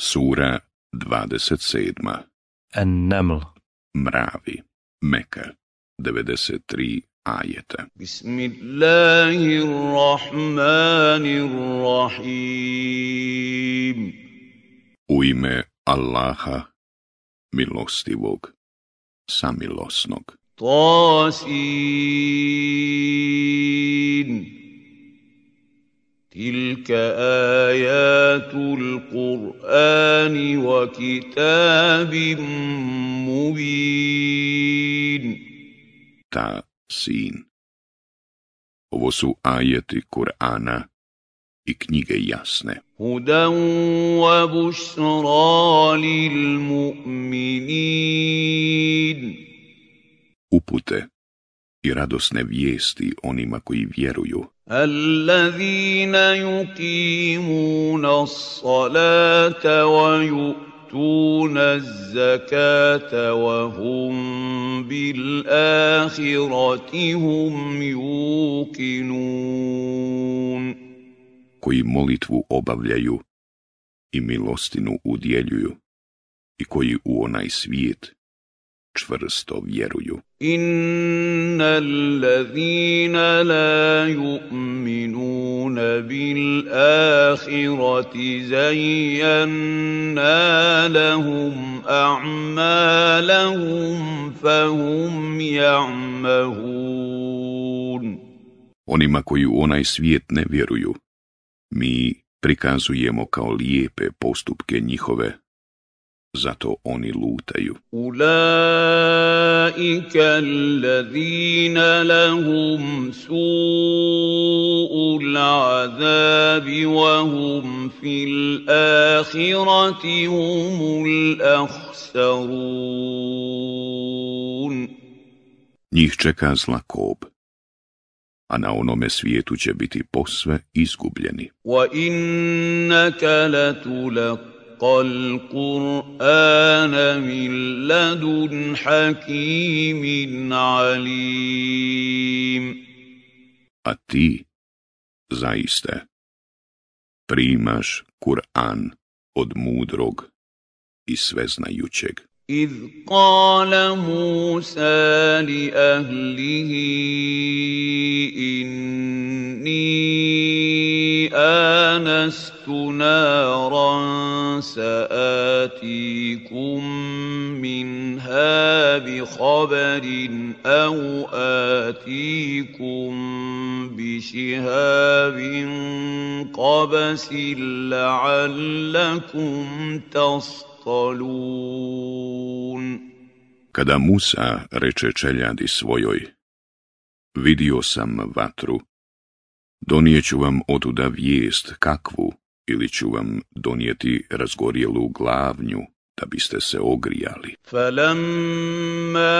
Sura 27. An-Naml. Mravi. Meka. 93 ajeta. Bismillahirrahmanirrahim. U ime Allaha, milostivog, samilosnog. Tasin. تلك آيات القرآن وكتاب مبين Ta sin. Ovo su ajeti Kur'ana i knjige jasne. هدى وبشرى للمؤمنين Upute i radosne vijesti onima koji vjeruju. Allazina yuqimuna s-salata wa yu'tuna z-zakata wa hum bil ahirati hum yuqinun. Koji molitvu obavljaju i milostinu udjeljuju i koji u onaj svijet čvrsto vjeruju. Inna allazina la yu'minuna bil ahirati zayyanna lahum a'malahum fahum ya'mahun. Onima koji u onaj svijet ne vjeruju, mi prikazujemo kao lijepe postupke njihove zato oni lutaju. Ulaika allazina lahum su'ul azabi wa hum fil akhirati humul ahsarun. Njih čeka zla kob a na onome svijetu će biti posve izgubljeni. Wa innaka latulaq القرآن من لدن حكيم عليم A ti, zaiste, primaš Kur'an od mudrog i sveznajućeg. إذ قال موسى لأهله إني آنست نارا سآتيكم منها بخبر أو آتيكم بشهاب قبس لعلكم تصطلون Kada Musa reče čeljadi svojoj, vidio sam vatru, donijeću vam otuda vijest kakvu, ili ću vam donijeti razgorjelu glavnju, da biste se ogrijali. فلما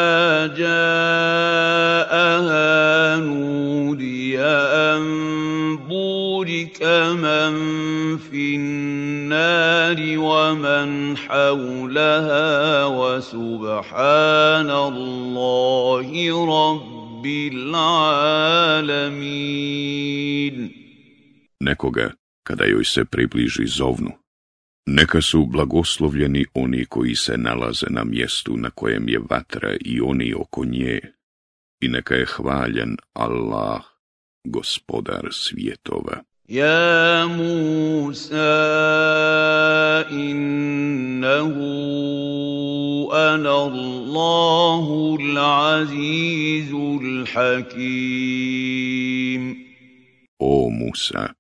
جاءها نودي أن بورك من في النار ومن حولها وسبحان الله رب العالمين Nekoga, kada joj se približi zovnu. Neka su blagoslovljeni oni koji se nalaze na mjestu na kojem je vatra i oni oko nje, i neka je hvaljen Allah, gospodar svijetova. Ja Musa, innahu ana Allahu l'azizul hakim. O Musa,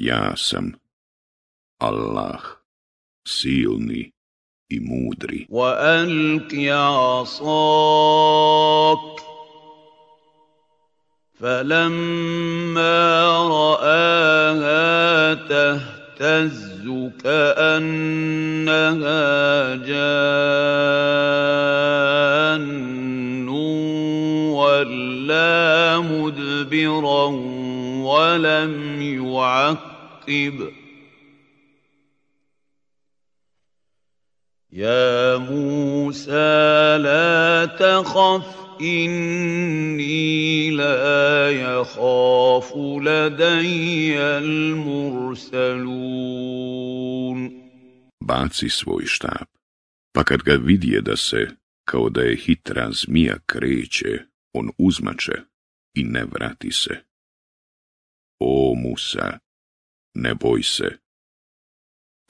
ja sam Allah, silni i mudri. وألق عصاك فلما رآها تهتز كأنها جان ولا مدبرا ولم يعقب يا موسى لا تخف إني لا يخاف لدي المرسلون baci svoj štap, pa kad ga vidje da se, kao da je hitra zmija kreće, on uzmače i ne vrati se. O Musa, ne boj se.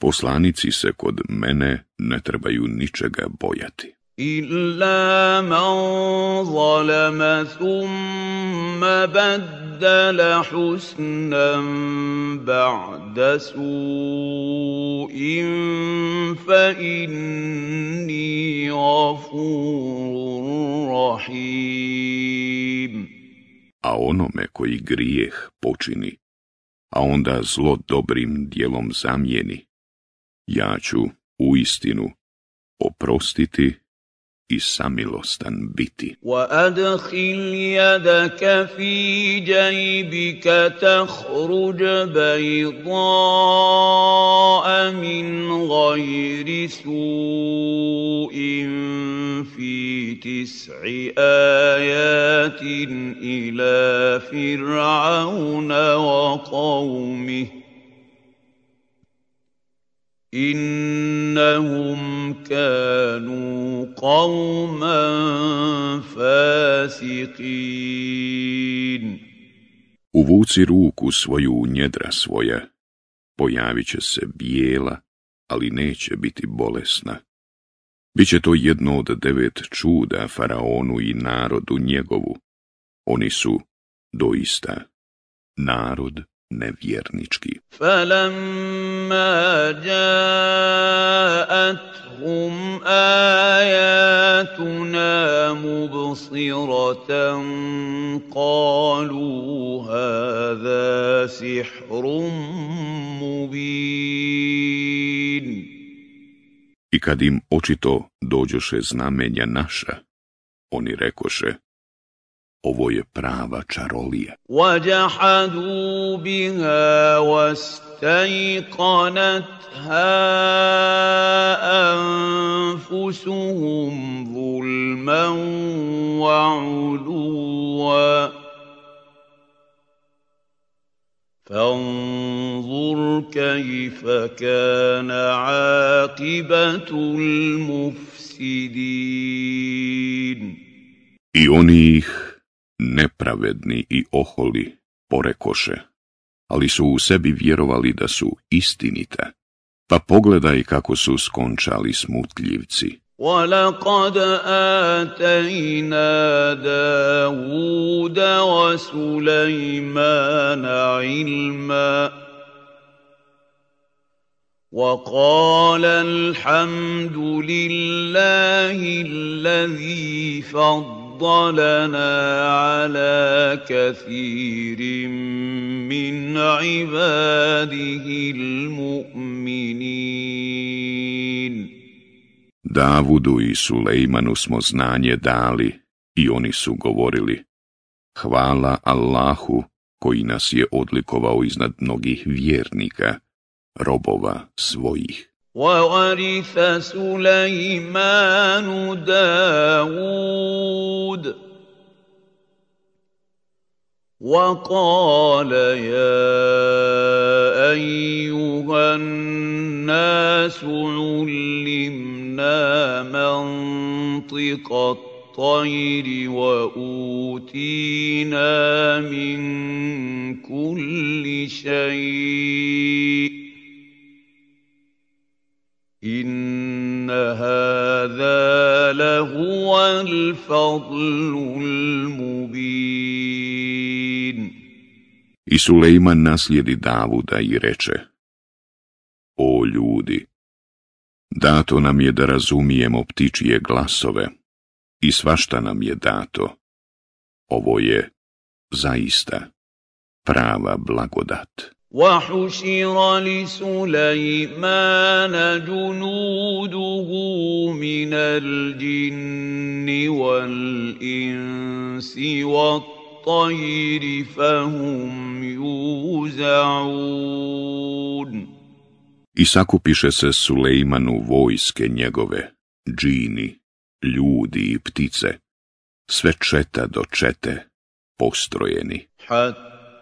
Poslanici se kod mene ne trebaju ničega bojati. إلا من ظلم ثم بدل حسنا بعد سوء فإني غفور رحيم A onome koji grijeh počini, a onda zlo dobrim dijelom zamijeni, ja ću u istinu oprostiti i samilostan biti. وأدخل يدك في جيبك تخرج بيضاء من غير سوء في تسع آيات إلى فرعون وقومه إنهم كانوا قوما فاسقين Uvuci ruku svoju u njedra svoja, pojavit će se bijela, ali neće biti bolesna. Biće to jedno od devet čuda faraonu i narodu njegovu. Oni su doista narod nevjernički. فلما جاءتهم آياتنا مبصرة قالوا هذا سحر مبين I kad im očito dođoše znamenja naša, oni rekoše, ovo je prava čarolija. وجحدوا بها واستيقنتها أنفسهم ظلما وعلوا فانظر كيف كان عاقبة المفسدين I oni ih, nepravedni i oholi, porekoše, ali su u sebi vjerovali da su istinita. Pa pogledaj kako su skončali smutljivci. ولقد آتينا داود وسليمان علما وقال الحمد لله الذي فضلنا على كثير من عباده المؤمنين Davudu i Sulejmanu smo znanje dali i oni su govorili Hvala Allahu koji nas je odlikovao iznad mnogih vjernika, robova svojih. وورث سليمان داود. وقال يا أيها الناس علمنا منطق الطير وأوتينا من كل شيء. إن هذا لهو الفضل المبين I Sulejman naslijedi Davuda i reče, O ljudi, dato nam je da razumijemo ptičije glasove i svašta nam je dato. Ovo je zaista prava blagodat. وحشر لسليمان جنوده من الجن والإنس والطير فهم يوزعون I sakupiše se Sulejmanu vojske njegove, džini, ljudi i ptice, sve četa do čete, postrojeni. حتى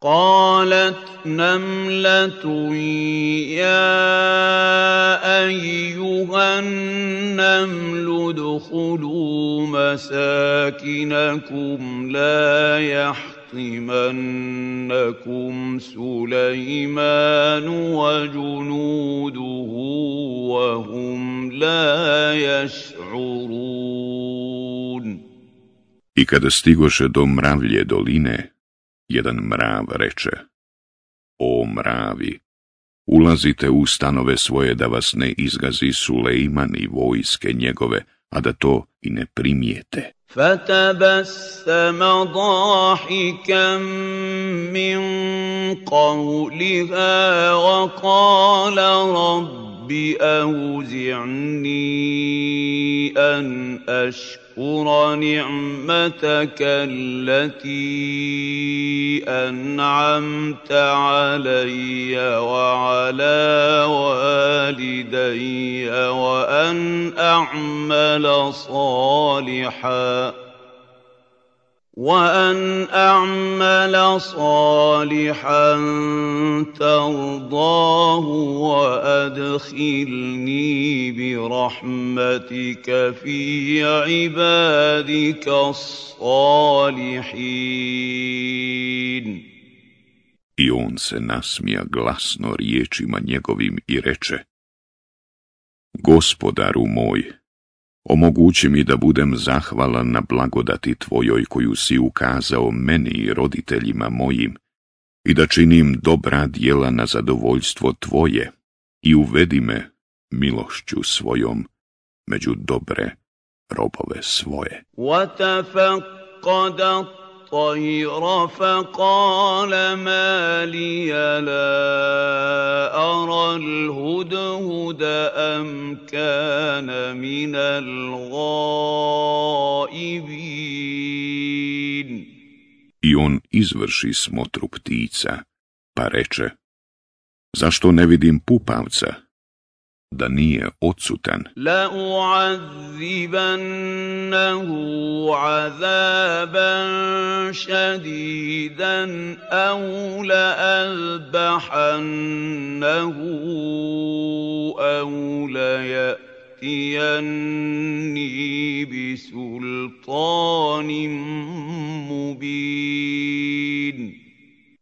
قالت نملة يا أيها النمل ادخلوا مساكنكم لا يحطمنكم سليمان وجنوده وهم لا يشعرون. I kada stigoše do mravlje doline, jedan mrav reče, O mravi, ulazite u stanove svoje da vas ne izgazi Sulejman i vojske njegove, a da to i ne primijete. فتبسم ضاحكا من قولها وقال رب أوزعني أن أشكر نعمتك التي أنعمت علي وعلى والدي وأن أعمل صالحاً وأن أعمل صالحا ترضاه وأدخلني برحمتك في عبادك الصالحين I on se nasmija glasno riječima njegovim i reče Gospodaru moj, Omogući mi da budem zahvalan na blagodati Tvojoj koju si ukazao meni i roditeljima mojim i da činim dobra djela na zadovoljstvo Tvoje i uvedi me milošću svojom među dobre robove svoje. الطير فقال ما لي لا أرى الهدهد أم كان من الغائبين I on izvrši smotru ptica, pa reče, zašto ne vidim pupavca? Da nije odsutan. La u'azzibannahu azaban šadidan au la azbahannahu au la ya'tijanni bi sultanim mubin.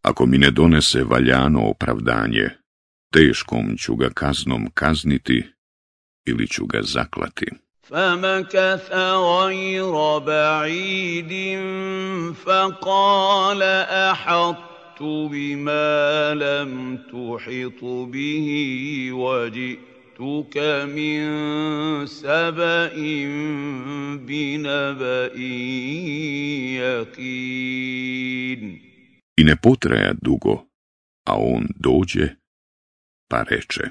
Ako mi ne donese valjano opravdanje, teškom ću ga kaznom kazniti ili ću ga zaklati. فمكث غير بعيد فقال أحطت بما لم تحط به وجئتك من سبأ بنبأ يقين I ne potraja dugo, a on dođe pa reče,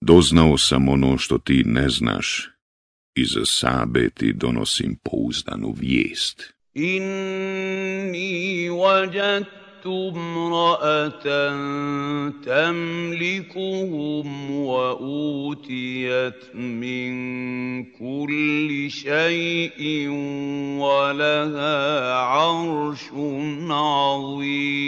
doznao sam ono što ti ne znaš, i za sabe ti donosim pouzdanu vijest. Inni tamlikuhum wa utijat min kulli šaj'in wa laha aršun azim.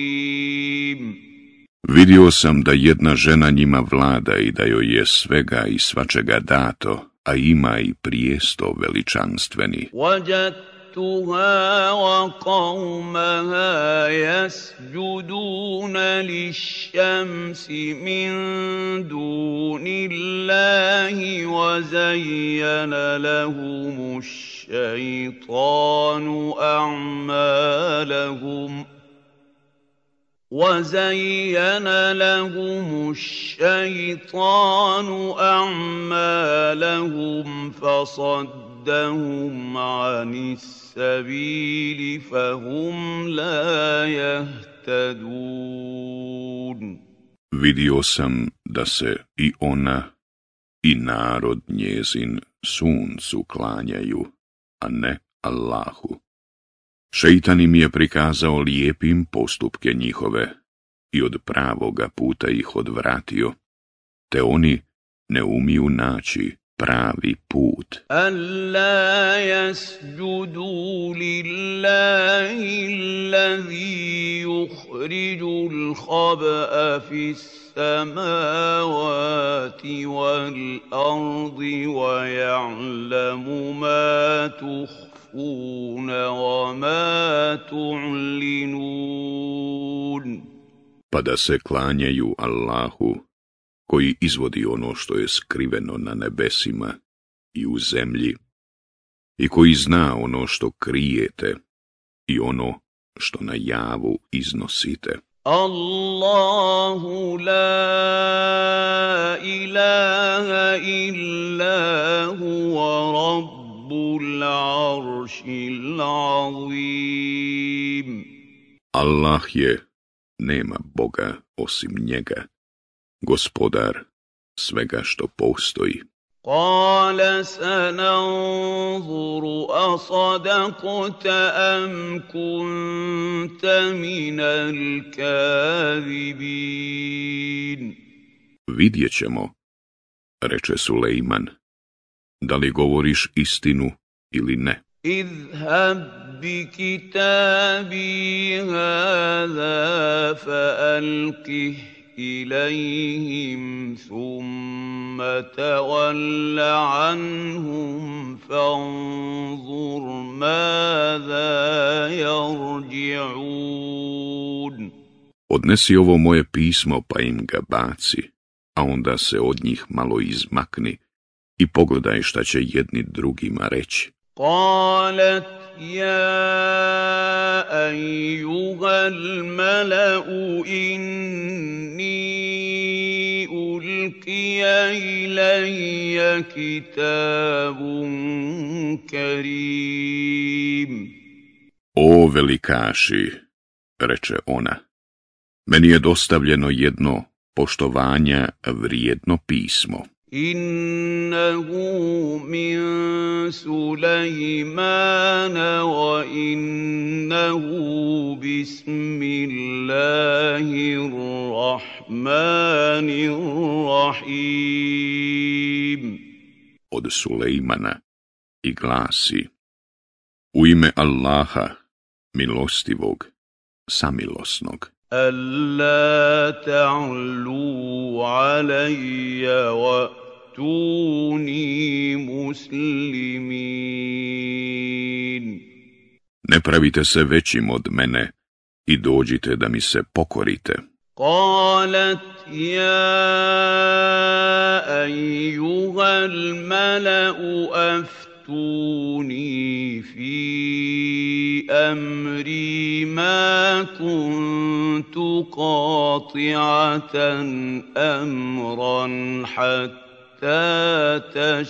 Vidio sam da jedna žena njima vlada i da joj je svega i svačega dato, a ima i prijesto veličanstveni. وجدتها وقومها يسجدون للشمس من دون الله وزين لهم الشيطان أعمالهم وزين لهم الشيطان أعمالهم فصدهم عن السبيل فهم لا يهتدون Vidio sam da se i ona i narod njezin suncu klanjaju, a ne Allahu. Šeitan im je prikazao lijepim postupke njihove i od pravoga puta ih odvratio, te oni ne umiju naći pravi put. ألا يسجدوا لله الذي يخرج الخبأ في السماوات والأرض ويعلم ما تخفون وما تعلنون Pa da se klanjaju Allahu koji izvodi ono što je skriveno na nebesima i u zemlji i koji zna ono što krijete i ono što na javu iznosite. Allahu la ilaha illa huwa rabbul aršil azim. Allah je, nema Boga osim njega, gospodar svega što postoji. قال سننظر أصدقت أم كنت من الكاذبين Vidjet ćemo, reče Sulejman, da li govoriš istinu ili ne. اذهب بكتابي هذا فألقه إليهم ثم تول عنهم فانظر ماذا يرجعون Odnesi ovo moje pismo pa im ga baci, a onda se od njih malo izmakni i pogledaj šta će jedni drugima reći. قالت يا أيها الملأ إني ألقي إلي كتاب كريم O velikaši, reče ona, meni je dostavljeno jedno poštovanja vrijedno pismo. إنه من سليمان وإنه بسم الله الرحمن الرحيم Od Sulejmana i glasi U ime Allaha, milostivog, samilosnog. ألا تعلوا علي وأتوني مسلمين Ne pravite se većim od mene i dođite da mi se pokorite. قالت يا أيها الملأ أفتوني في أمري ما كنت قاطعة أمرا حتى hatta.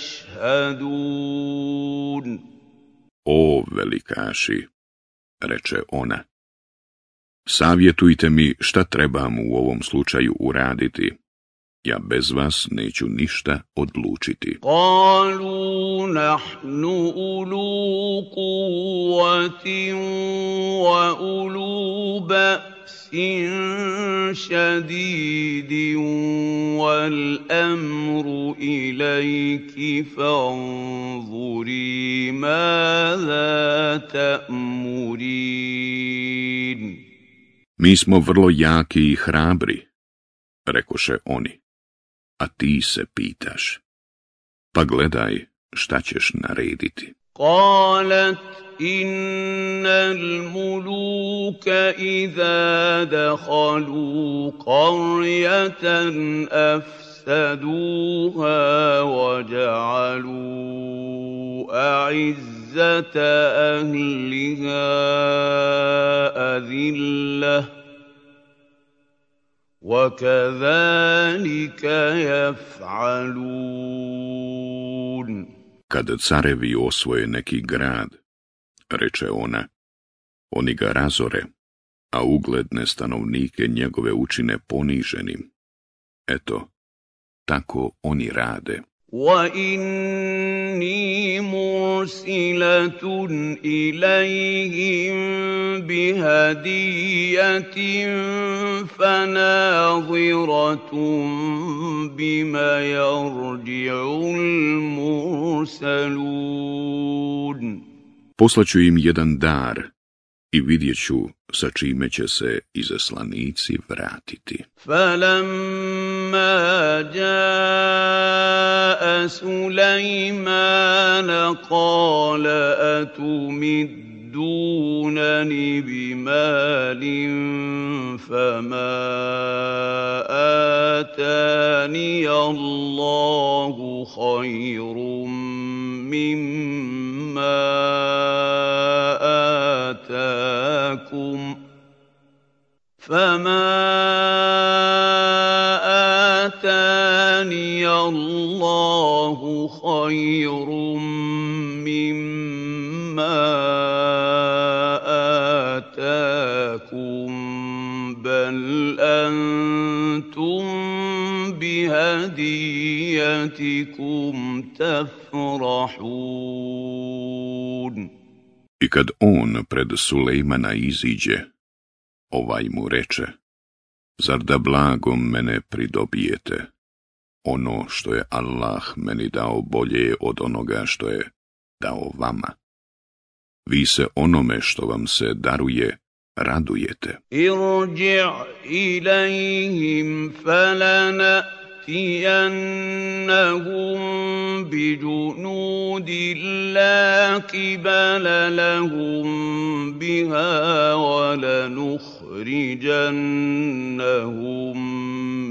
O velikaši, reče ona, savjetujte mi šta trebam u ovom slučaju uraditi. Ja bez vas neću ništa odlučiti. Kalu nahnu ulu kuvatin wa ulu ba's شديد والأمر إليك فانظري ماذا تأمرين Mi smo vrlo jaki i hrabri, rekoše oni, a ti se pitaš. Pa gledaj šta ćeš narediti. قالت إن الملوك إذا دخلوا قرية أفسدوها وجعلوا أعزة أهلها أذلة وكذلك يفعلون. Kad carevi osvoje neki grad, reče ona, oni ga razore, a ugledne stanovnike njegove učine poniženim. Eto, tako oni rade. واني مرسله اليهم بهديه فناظره بما يرجع المرسلون Poslaću im jedan dar i vidjet ću sa čime će se izaslanici vratiti. فلما جاء سليمان قال أتمدونني بمال فما آتاني الله خير مما آتاكم فما آتاني الله خير بهديتكم تفرحون I kad on pred Sulejmana iziđe, ovaj mu reče, zar da blagom mene pridobijete? Ono što je Allah meni dao bolje od onoga što je dao vama. Vi se onome što vam se daruje radujete. ارجع إليهم فلنأتينهم بجنود لا قبل لهم بها ولنخرجنهم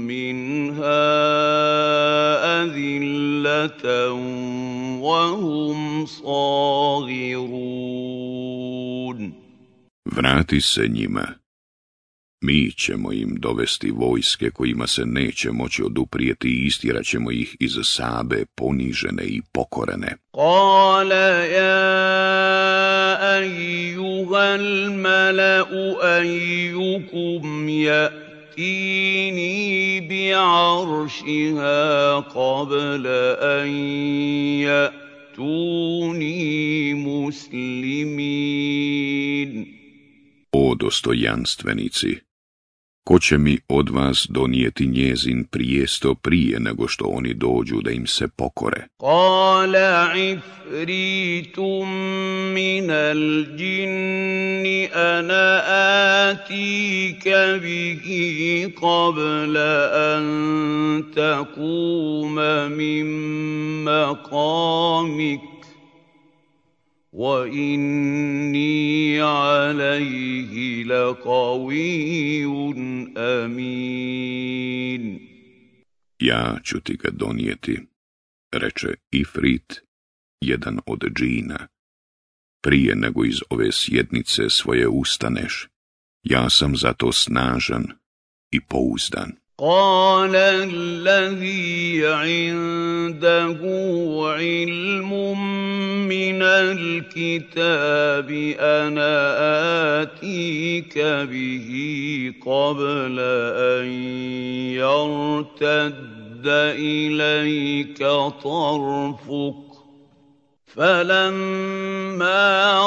منها أذلة وهم صاغرون Vrati se njima. Mi ćemo im dovesti vojske kojima se neće moći oduprijeti i istiraćemo ih iz Sabe ponižene i pokorene. Kale ja ejuhal maleu ejukum ja'tini bi aršiha qabla an ja'tuni muslimin. O dostojanstvenici! Ko će mi od vas donijeti njezin prijesto prije nego što oni dođu da im se pokore? Kala ifritum minal džinni ana atike bihi qabla an takuma min maqamik. واني عليه لقوي امين Ja ću ti ga donijeti, reče Ifrit, jedan od džina. Prije nego iz ove sjednice svoje ustaneš, ja sam zato snažan i pouzdan. قال الذي عنده علم من الكتاب أنا آتيك به قبل أن يرتد إليك طرفك. فلما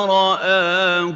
رآه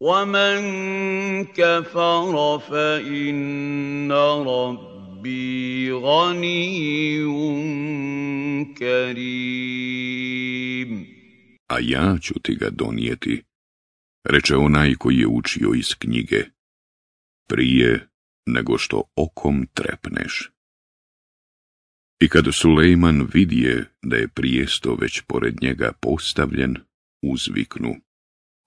ومن كفر فإن ربي غني كريم A ja ću ti ga donijeti, reče onaj koji je učio iz knjige, prije nego što okom trepneš. I kad Sulejman vidje da je prijesto već pored njega postavljen, uzviknu.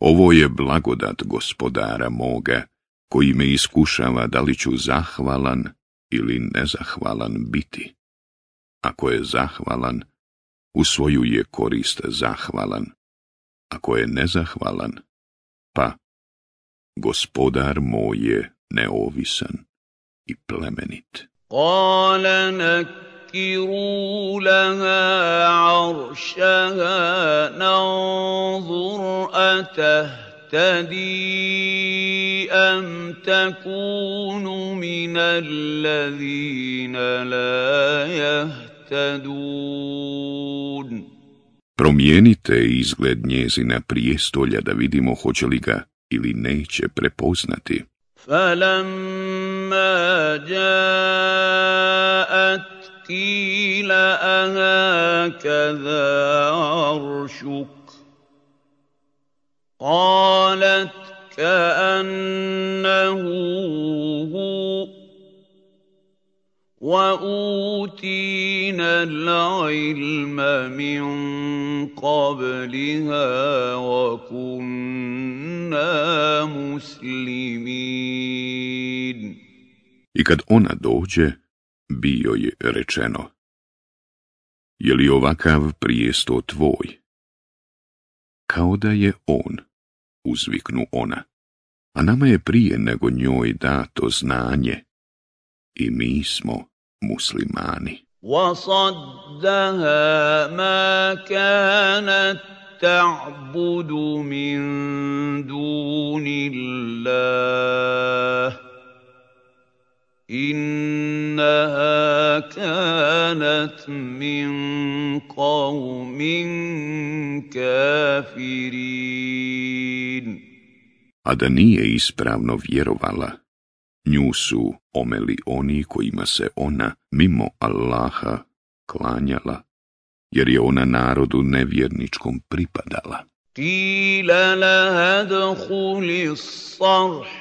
Ovo je blagodat gospodara moga, koji me iskušava da li ću zahvalan ili nezahvalan biti. Ako je zahvalan, u svoju je korist zahvalan. Ako je nezahvalan, pa gospodar moj je neovisan i plemenit. Kale نكروا لها عرشها ننظر أتهتدي أم تكون من الذين لا يهتدون Promijenite izgled njezina prijestolja da vidimo hoće li ga ili neće prepoznati. فلما جاءت قيل أهكذا عرشك؟ قالت كأنه هو. وأوتينا العلم من قبلها وكنا مسلمين. I kad ona dođe, bio je rečeno. Je li ovakav prijesto tvoj? Kao da je on, uzviknu ona, a nama je prije nego njoj dato znanje i mi smo muslimani. وصدها ما كانت تعبد من دون الله إنها كانت من قوم كافرين A da nije ispravno vjerovala, nju su omeli oni kojima se ona mimo Allaha klanjala, jer je ona narodu nevjerničkom pripadala. Kila laha dhuli sarh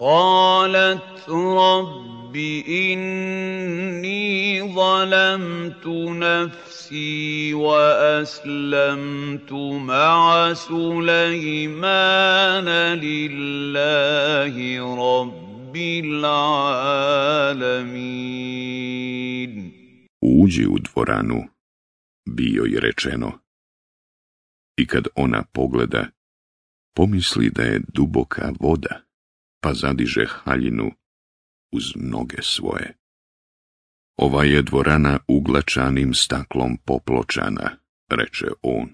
قالت رب إني ظلمت نفسي وأسلمت مع سليمان لله رب العالمين Uđi u dvoranu, bio je rečeno. I kad ona pogleda, pomisli da je duboka voda, pa zadiže haljinu uz noge svoje. Ova je dvorana uglačanim staklom popločana, reče on.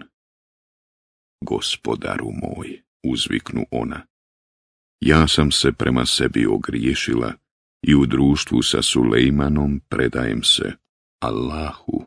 Gospodaru moj, uzviknu ona, ja sam se prema sebi ogriješila i u društvu sa Sulejmanom predajem se Allahu,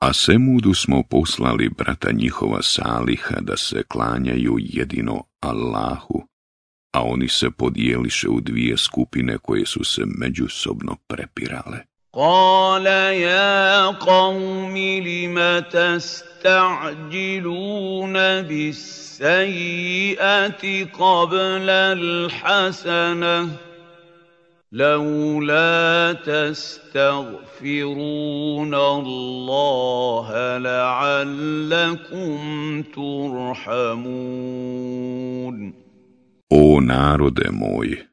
A Semudu smo poslali brata njihova Saliha da se klanjaju jedino Allahu, a oni se podijeliše u dvije skupine koje su se međusobno prepirale. Ja qavmi lima tasta'điluna bis sejati qabla al-hasanah لولا تستغفرون الله لعلكم ترحمون O narode moj,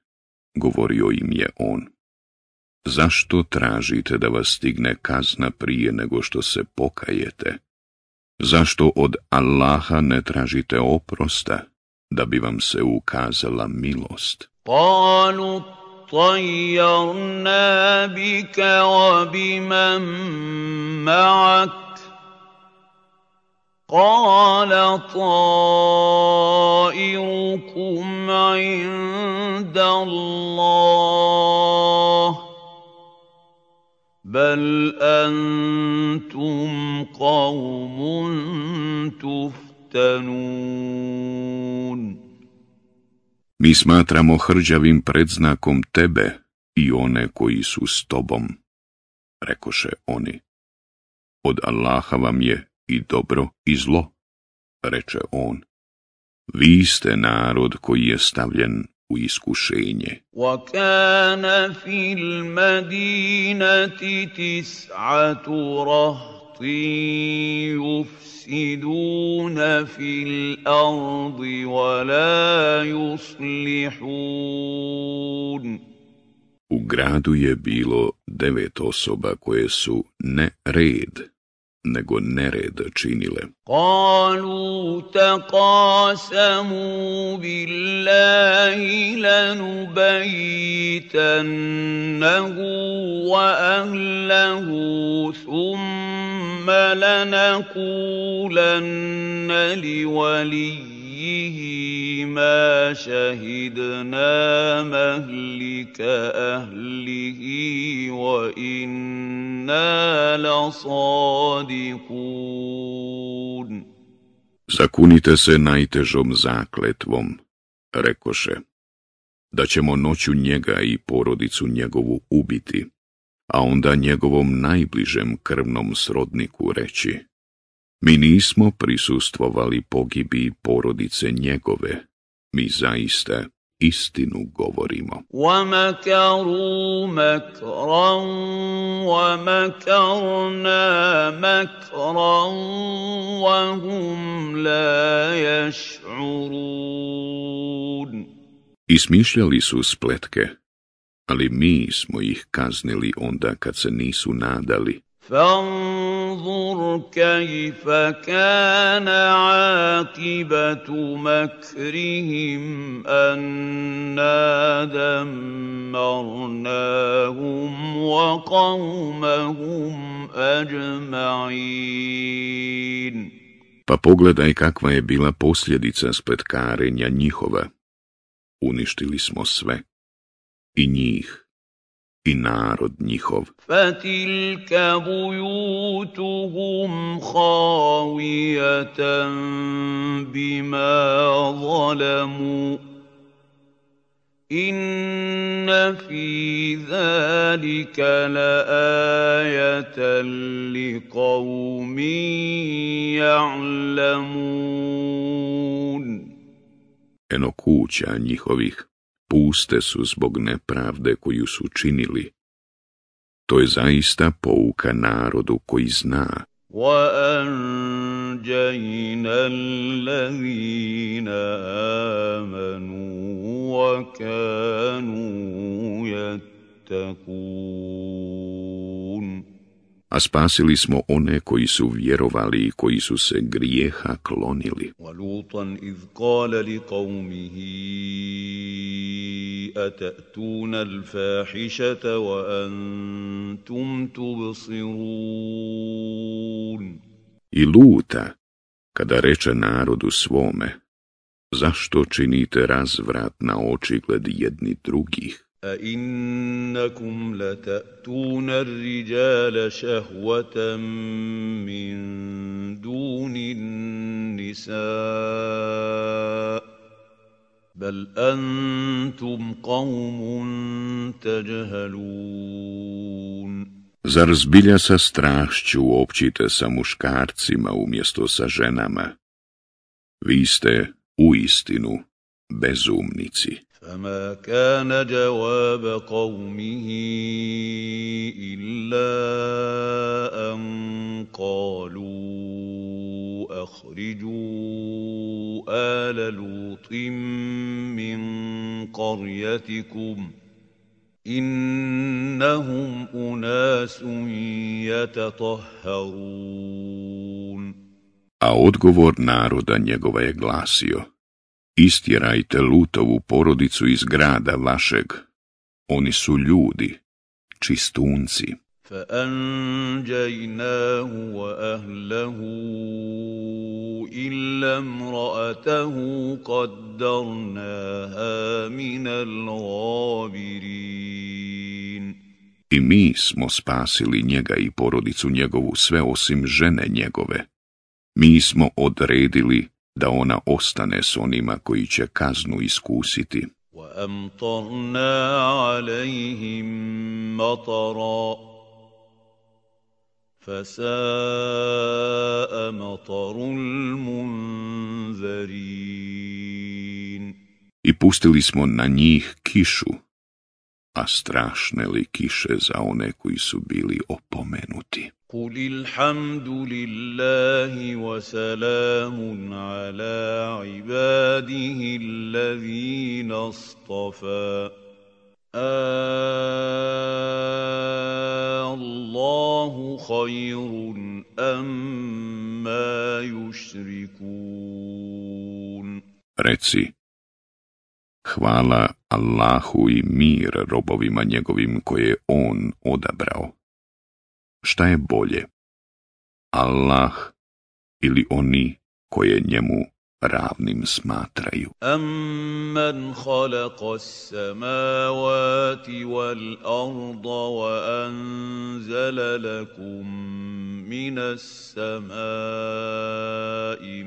govorio im je on, zašto tražite da vas stigne kazna prije nego što se pokajete? Zašto od Allaha ne tražite oprosta, da bi vam se ukazala milost? Kalu طيرنا بك وبمن معك قال طائركم عند الله بل أنتم قوم تفتنون. Mi smatramo hrđavim predznakom tebe i one koji su s tobom, rekoše oni. Od Allaha vam je i dobro i zlo, reče on. Vi ste narod koji je stavljen u iskušenje. وكان في المدينة تسعة رهط يفسدون في الأرض ولا يصلحون U gradu je bilo devet osoba koje su ne red, nego nered činile. قالوا تقاسموا بالله لنبيتنه واهله ثم لنقولن لوليه ما شهدنا مهلك اهله وانا لصادقون Zakunite se najtežom zakletvom, rekoše, da ćemo noću njega i porodicu njegovu ubiti, a onda njegovom najbližem krvnom srodniku reći, mi nismo prisustvovali pogibi porodice njegove, mi zaista istinu govorimo. ومكروا مكرا ومكرنا مكرا وهم لا يشعرون I smišljali su spletke, ali mi smo ih kaznili onda kad se nisu nadali. فانظر كيف كان عاقبة مكرهم أنا دمرناهم وقومهم أجمعين Pa pogledaj kakva je bila posljedica spletkarenja njihova. Uništili smo sve. I njih. I narod njihov. فتلك بيوتهم خاوية بما ظلموا إن في ذلك لآية لقوم يعلمون Eno kuća njihovih puste su zbog nepravde koju su činili. To je zaista pouka narodu koji zna. وأنجينا الذين آمنوا وكانوا يتقون A spasili smo one koji su vjerovali i koji su se grijeha klonili. ولوطا إذ قال لقومه أتأتون الفاحشة وأنتم تبصرون I luta, kada reče narodu svome, zašto činite razvrat na očigled jedni drugih? أئنكم لتأتون الرجال شهوة من دون النساء بل أنتم قوم تجهلون Zar zbilja sa strašću općite sa muškarcima umjesto sa ženama? Vi ste u istinu bezumnici. فما كان جواب قومه إلا أن قالوا أخرجوا آل لوط من قريتكم إنهم أناس يتطهرون A odgovor naroda njegova je glasio, istjerajte Lutovu porodicu iz grada vašeg, oni su ljudi, čistunci. فانجيناه واهله الا امراته قدرناها من الغابرين I mi smo spasili njega i porodicu njegovu sve osim žene njegove. Mi smo odredili da ona ostane s onima koji će kaznu iskusiti. وامطرنا عليهم مطرا فساء مطر المنذرين I pustili smo na njih kišu, a strašne li kiše za one koji su bili opomenuti. قل الحمد لله وسلام على عباده الذين اصطفى الله خير أما يشركون Reci, hvala Allahu i mir robovima njegovim koje je On odabrao. Šta je bolje? Allah ili oni koje njemu ravnim smatraju. Amman khalaqa as-samawati wal-arda wa anzala lakum min as-samai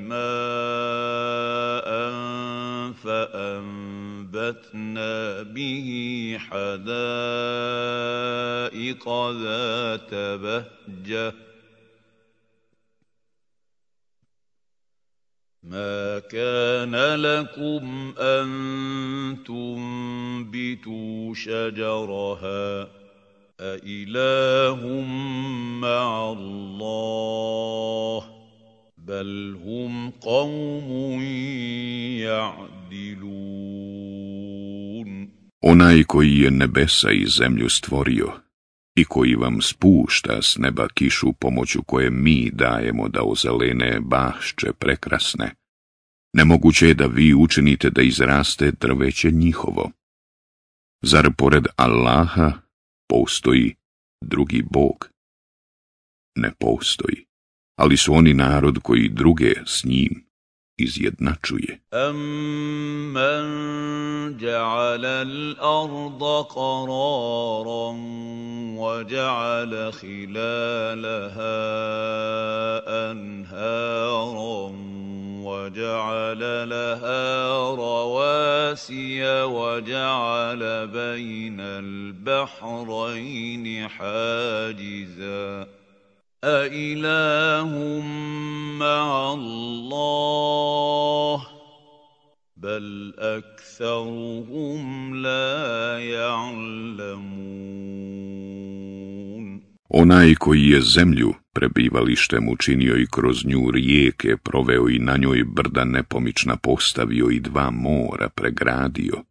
ma'an فأنبتنا به حدائق ذات بهجة ما كان لكم أن تنبتوا شجرها أإله مع الله بل هم قوم يعدلون Onaj koji je nebesa i zemlju stvorio i koji vam spušta s neba kišu pomoću koje mi dajemo da ozelene bašće prekrasne, nemoguće je da vi učinite da izraste drveće njihovo. Zar pored Allaha postoji drugi Bog? Ne postoji, ali su oni narod koji druge s njim izjednačuje. أَمَّنْ جَعَلَ الْأَرْضَ قَرَارًا وَجَعَلَ خِلَالَهَا أَنْهَارًا وَجَعَلَ لَهَا رَوَاسِيَ وَجَعَلَ بَيْنَ الْبَحْرَيْنِ حَاجِزًا أإله مع الله بل أكثرهم لا يعلمون Onaj koji je zemlju prebivalištem učinio i kroz nju rijeke proveo i na njoj brda nepomična postavio i dva mora pregradio.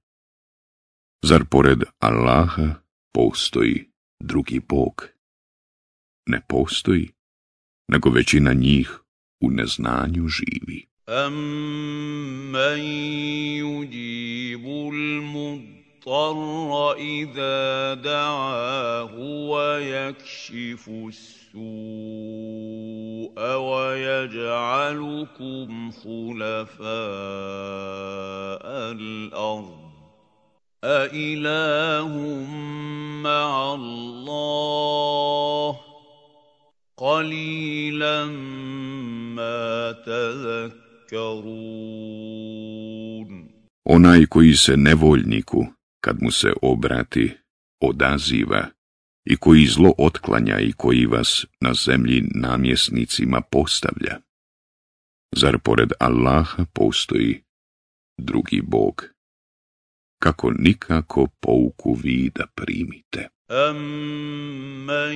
Zar pored Allaha postoji drugi Bog? Ne postoji, nego većina njih u neznanju živi. أَمَّن يُجِيبُ الْمُضْطَرَّ إِذَا دَعَاهُ وَيَكْشِفُ السُّوءَ وَيَجْعَلُكُمْ خُلَفَاءَ الْأَرْضِ أَإِلَٰهٌ قَلِيلًا مَّا تَذَكَّرُونَ Onaj koji se nevoljniku, kad mu se obrati, odaziva i koji zlo otklanja i koji vas na zemlji namjesnicima postavlja. Zar pored Allaha postoji drugi Bog? Kako nikako pouku vi da primite. أَمَّن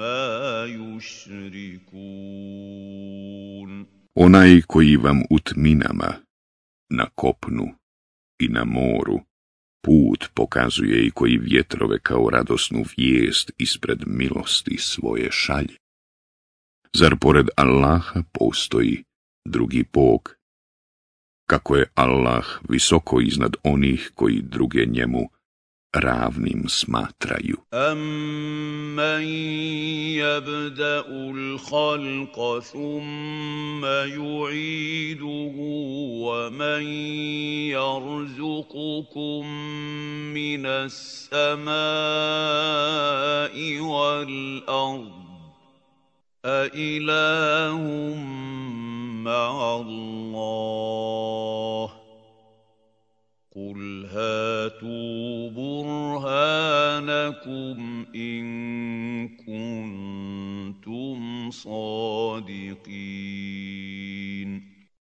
ما يشركون Onaj koji vam u tminama, na kopnu i na moru, put pokazuje i koji vjetrove kao radosnu vijest ispred milosti svoje šalje. Zar pored Allaha postoji drugi Bog? Kako je Allah visoko iznad onih koji druge njemu ravnim smatraju. Amman yabda'u l-khalqa thumma yu'iduhu wa man yarzuqukum minas samai wal ard A ilahum ma'allah. هَاتُوا بُرْهَانَكُمْ إِن كُنتُمْ صَادِقِينَ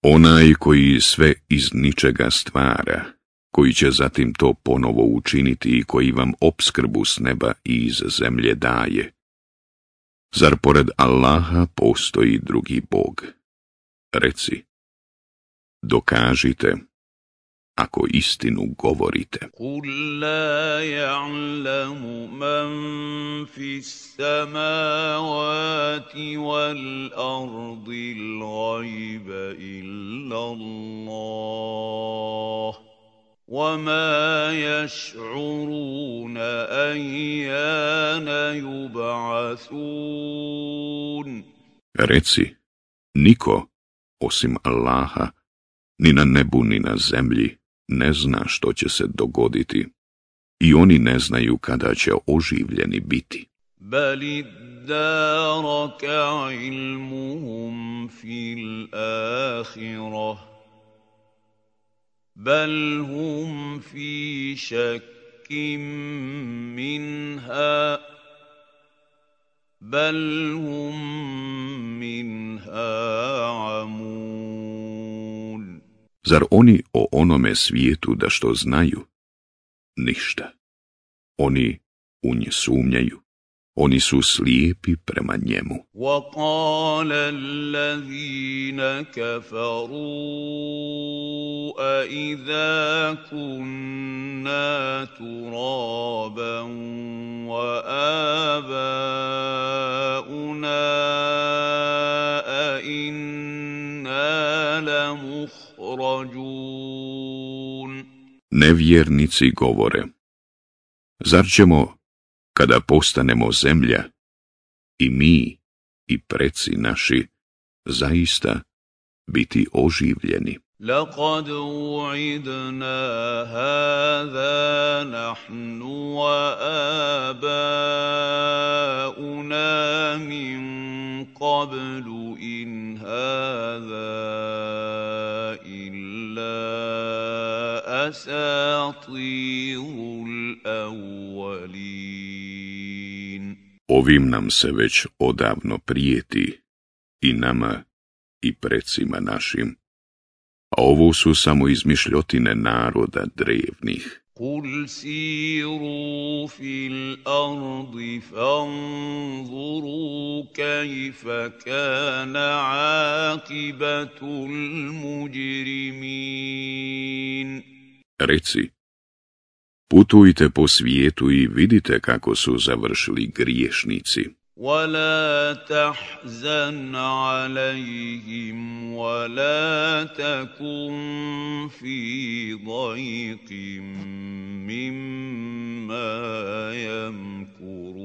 Onaj koji sve iz ničega stvara, koji će zatim to ponovo učiniti i koji vam opskrbu s neba i iz zemlje daje. Zar pored Allaha postoji drugi Bog? Reci, dokažite ako istinu govorite. قُل لَّا يَعْلَمُ مَن فِي السَّمَاوَاتِ وَالْأَرْضِ الْغَيْبَ إِلَّا اللَّهُ وَمَا يَشْعُرُونَ أَيَّانَ يُبْعَثُونَ Reci, niko, osim Allaha, ni na nebu ni na zemlji, ne zna što će se dogoditi i oni ne znaju kada će oživljeni biti. Bali daraka ilmuhum fil ahirah, bal hum fi šakim minha, bal hum minha amun. Zar oni o onome svijetu da što znaju? Ništa. Oni u nje sumnjaju. Oni su slijepi prema njemu. وقال الذين كفروا أإذا كنا ترابا وآباؤنا أئنا لمخرجون Nevjernici govore, zar ćemo, kada postanemo zemlja, i mi, i preci naši, zaista biti oživljeni? لقد وعدنا هذا نحن وآباؤنا من قبل إن هذا إلا أساطير الأولين Ovim nam se već odavno prijeti, i nama, i precima našim. A ovo su samo izmišljotine naroda drevnih. قل سيروا في الأرض فانظروا كيف كان عاقبة المجرمين Reci, putujte po svijetu i vidite kako su završili griješnici. ولا تحزن عليهم ولا تكن في ضيق مما يمكرون.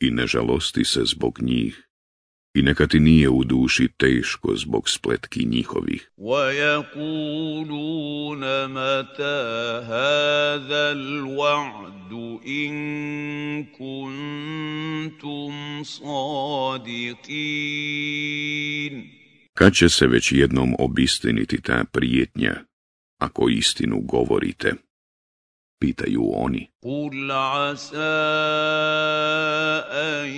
I ne žalosti se zbog njih, i neka ti nije u duši teško zbog spletki njihovih. ويقولون متى هذا الوعد إن كنتم صادقين Kad će se već jednom obistiniti ta prijetnja, ako istinu govorite? pitaju oni. Kul asa an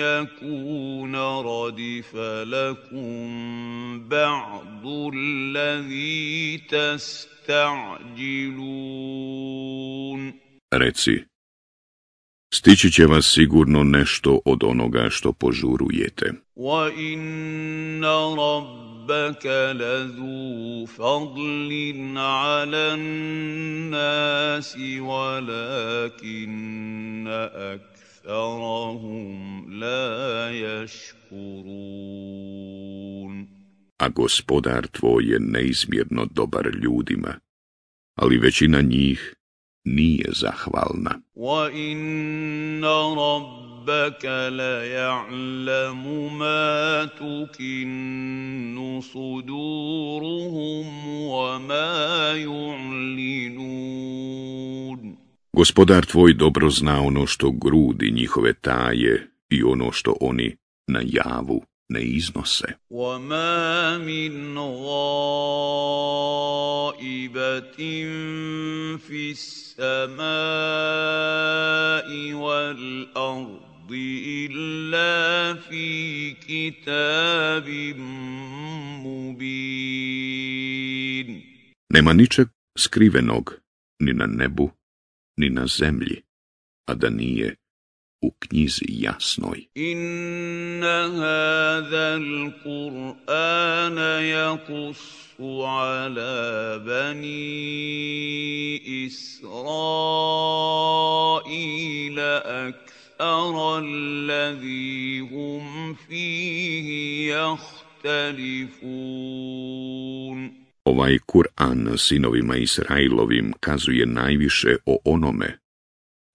yakuna radifa lakum ba'du. Reci, stići će vas sigurno nešto od onoga što požurujete. Wa inna rabbi رَبَّكَ لَذُو فَضْلٍ عَلَى النَّاسِ وَلَكِنَّ أَكْثَرَهُمْ لَا يَشْكُرُونَ A gospodar tvoj je neizmjerno dobar ljudima, ali većina njih nije zahvalna. وَإِنَّ رَبَّكَ لَيَعْلَمُ مَا تُكِنُّ صُدُورُهُمْ وَمَا يُعْلِنُونَ Gospodar tvoj dobro zna ono što grudi njihove taje i ono što oni na javu ne iznose. وَمَا مِنْ غَائِبَةٍ فِي السَّمَاءِ وَالْأَرْضِ إِلَّا فِي كِتَابٍ مُبِينٍ Nema ničeg skrivenog ni na nebu, ni na zemlji, a da nije u knjizi jasnoj. إِنَّ هَذَا الْقُرْآنَ يَقُصُّ عَلَى بَنِي إِسْرَائِيلَ أَكْثَرَ الَّذِي هُمْ فِيهِ يَخْتَلِفُونَ Ovaj Kur'an sinovima Israilovim kazuje najviše o onome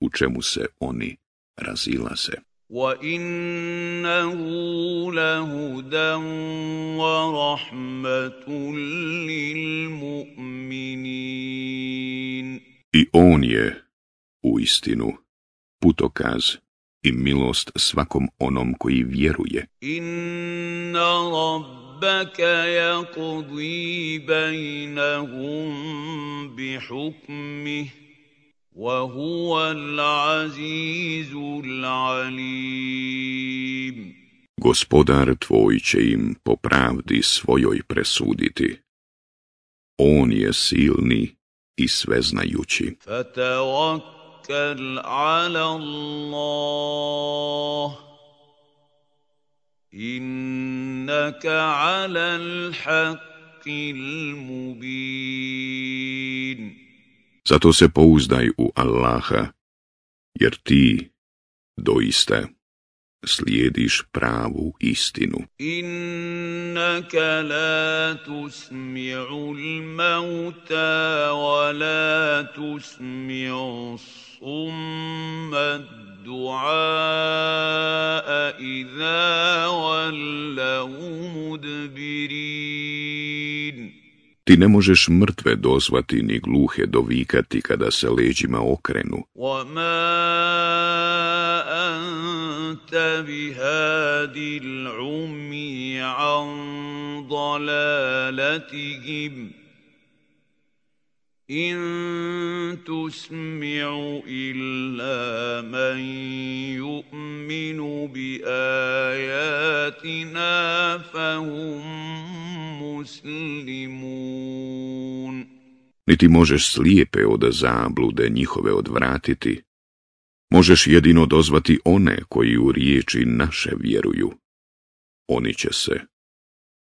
u čemu se oni razilaze. وَإِنَّهُ لَهُدًى وَرَحْمَةٌ لِّلْمُؤْمِنِينَ I on je, u istinu, putokaz i milost svakom onom koji vjeruje. Inna rabbaka yaqdi bainahum bi hukmi wa huwa al-azizul alim. Gospodar tvoj će im po pravdi svojoj presuditi. On je silni i sveznajući. Fatawak فتوكل على الله إنك على الحق المبين Zato se pouzdaj u Allaha, jer ti doista slijediš pravu istinu. إنك لا تسمع الموتى ولا تسمع الصم الدعاء إذا ولوا مدبرين Ti ne možeš mrtve dozvati ni gluhe dovikati kada se leđima okrenu. وما أنت بهاد العمي عن ضلالتهم إن تسمع إلا من يؤمن بآياتنا فهم مسلمون Niti možeš slijepe od zablude njihove odvratiti. Možeš jedino dozvati one koji u riječi naše vjeruju. Oni će se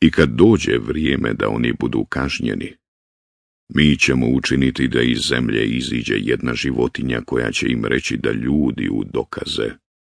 I kad dođe vrijeme da oni budu kažnjeni, mi ćemo učiniti da iz zemlje iziđe jedna životinja koja će im reći da ljudi u dokaze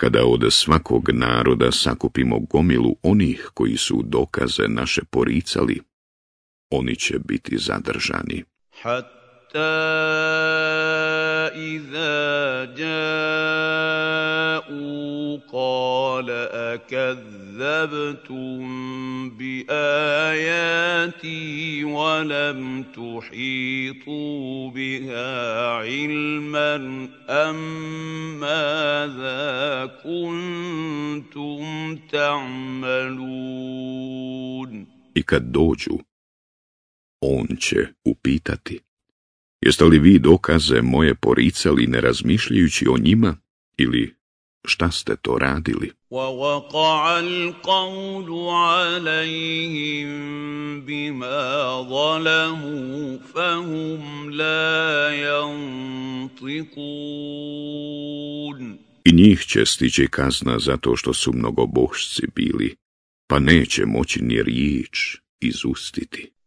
Kada od svakog naroda sakupimo gomilu onih koji su dokaze naše poricali, oni će biti zadržani. إذا جاءوا قال أكذبتم بآياتي ولم تحيطوا بها علما أم ماذا كنتم تعملون I kad dođu. Jeste li vi dokaze moje poricali ne razmišljajući o njima ili šta ste to radili? ووقع القول عليهم بما ظلموا فهم لا ينطقون I njih će stići kazna zato što su mnogobošci bili, pa neće moći ni riječ izustiti.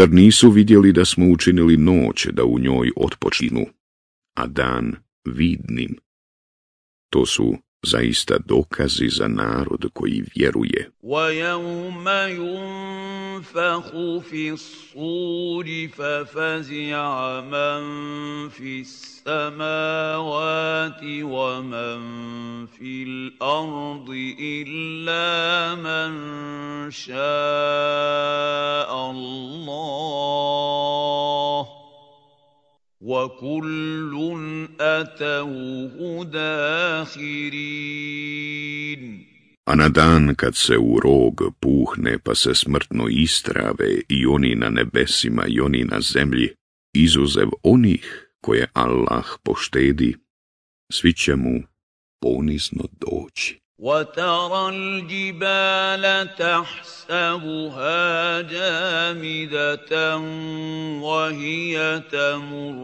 Zar nisu vidjeli da smo učinili noć da u njoj otpočinu, a dan vidnim? To su zaista dokazi za narod koji vjeruje. ويوم ينفخ في الصور ففزع من في السماوات ومن في الأرض الا من شاء الله وكل اتوه داخرين A na dan kad se u rog puhne pa se smrtno istrave i oni na nebesima i oni na zemlji, izuzev onih koje Allah poštedi, svi će mu ponizno doći. وترى الجبال تحسبها جامدة وهي تمر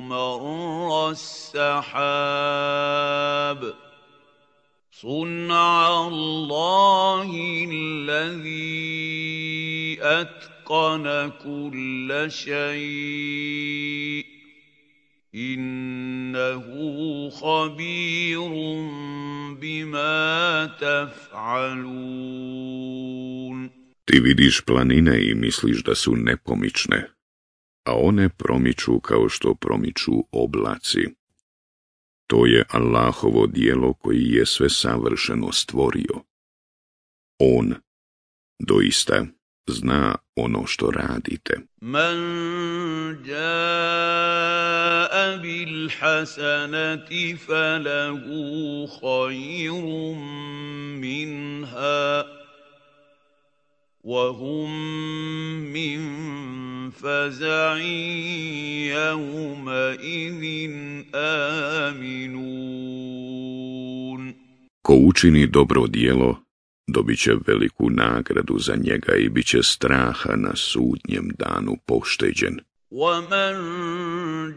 مر السحاب. صنع الله الذي أتقن كل شيء. إنه خبير بما تفعلون Ti vidiš planine i misliš da su nepomične, a one promiču kao što promiču oblaci. To je Allahovo dijelo koji je sve savršeno stvorio. On doista zna ono što radite. من جاء بالحسنة فله خير منها وهم من فزع يومئذ آمنون Ko učini dobro dijelo, dobit će veliku nagradu za njega i bit će straha na sudnjem danu pošteđen. ومن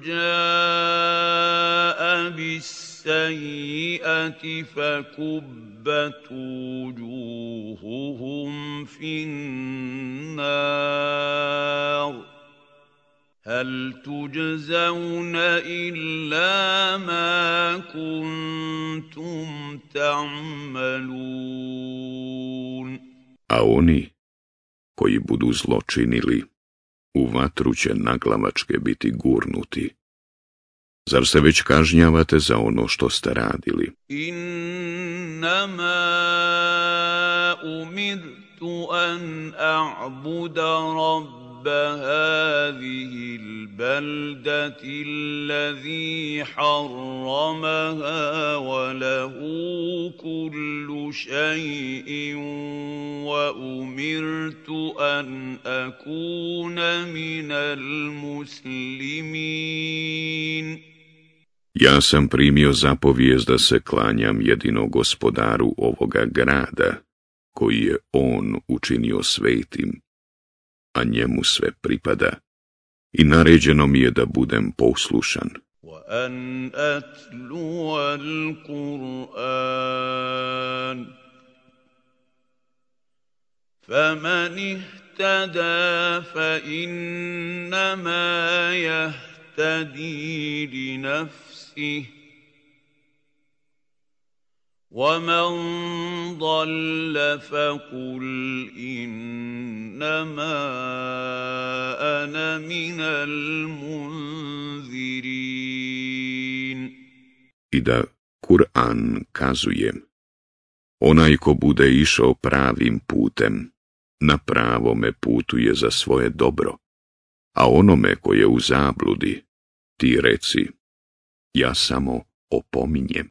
جاء بالسيئة فكبت وجوههم في النار هل تجزون إلا ما كنتم تعملون A koji budu zlo činili, u vatru će naglavačke biti gurnuti. Zar se već kažnjavate za ono što ste radili? Innama umirtu an a'buda rabbi رب هذه البلدة الذي حرمها وله كل شيء وأمرت أن أكون من المسلمين Ja sam primio zapovijest da se klanjam jedino gospodaru ovoga grada, koji je on učinio svetim, a njemu sve pripada, i naređeno mi je da budem poslušan. وأن أتلو القرآن فمن اهتدى فإنما يهتدي لنفسه ومن ضل فقل إنما أنا من المنذرين I da Kur'an kazuje, onaj ko bude išao pravim putem, na pravome putu je za svoje dobro, a onome ko je u zabludi, ti reci, ja samo opominjem.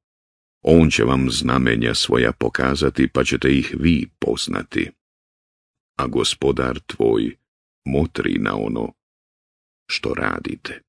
on će vam znamenja svoja pokazati, pa ćete ih vi poznati. A gospodar tvoj motri na ono što radite.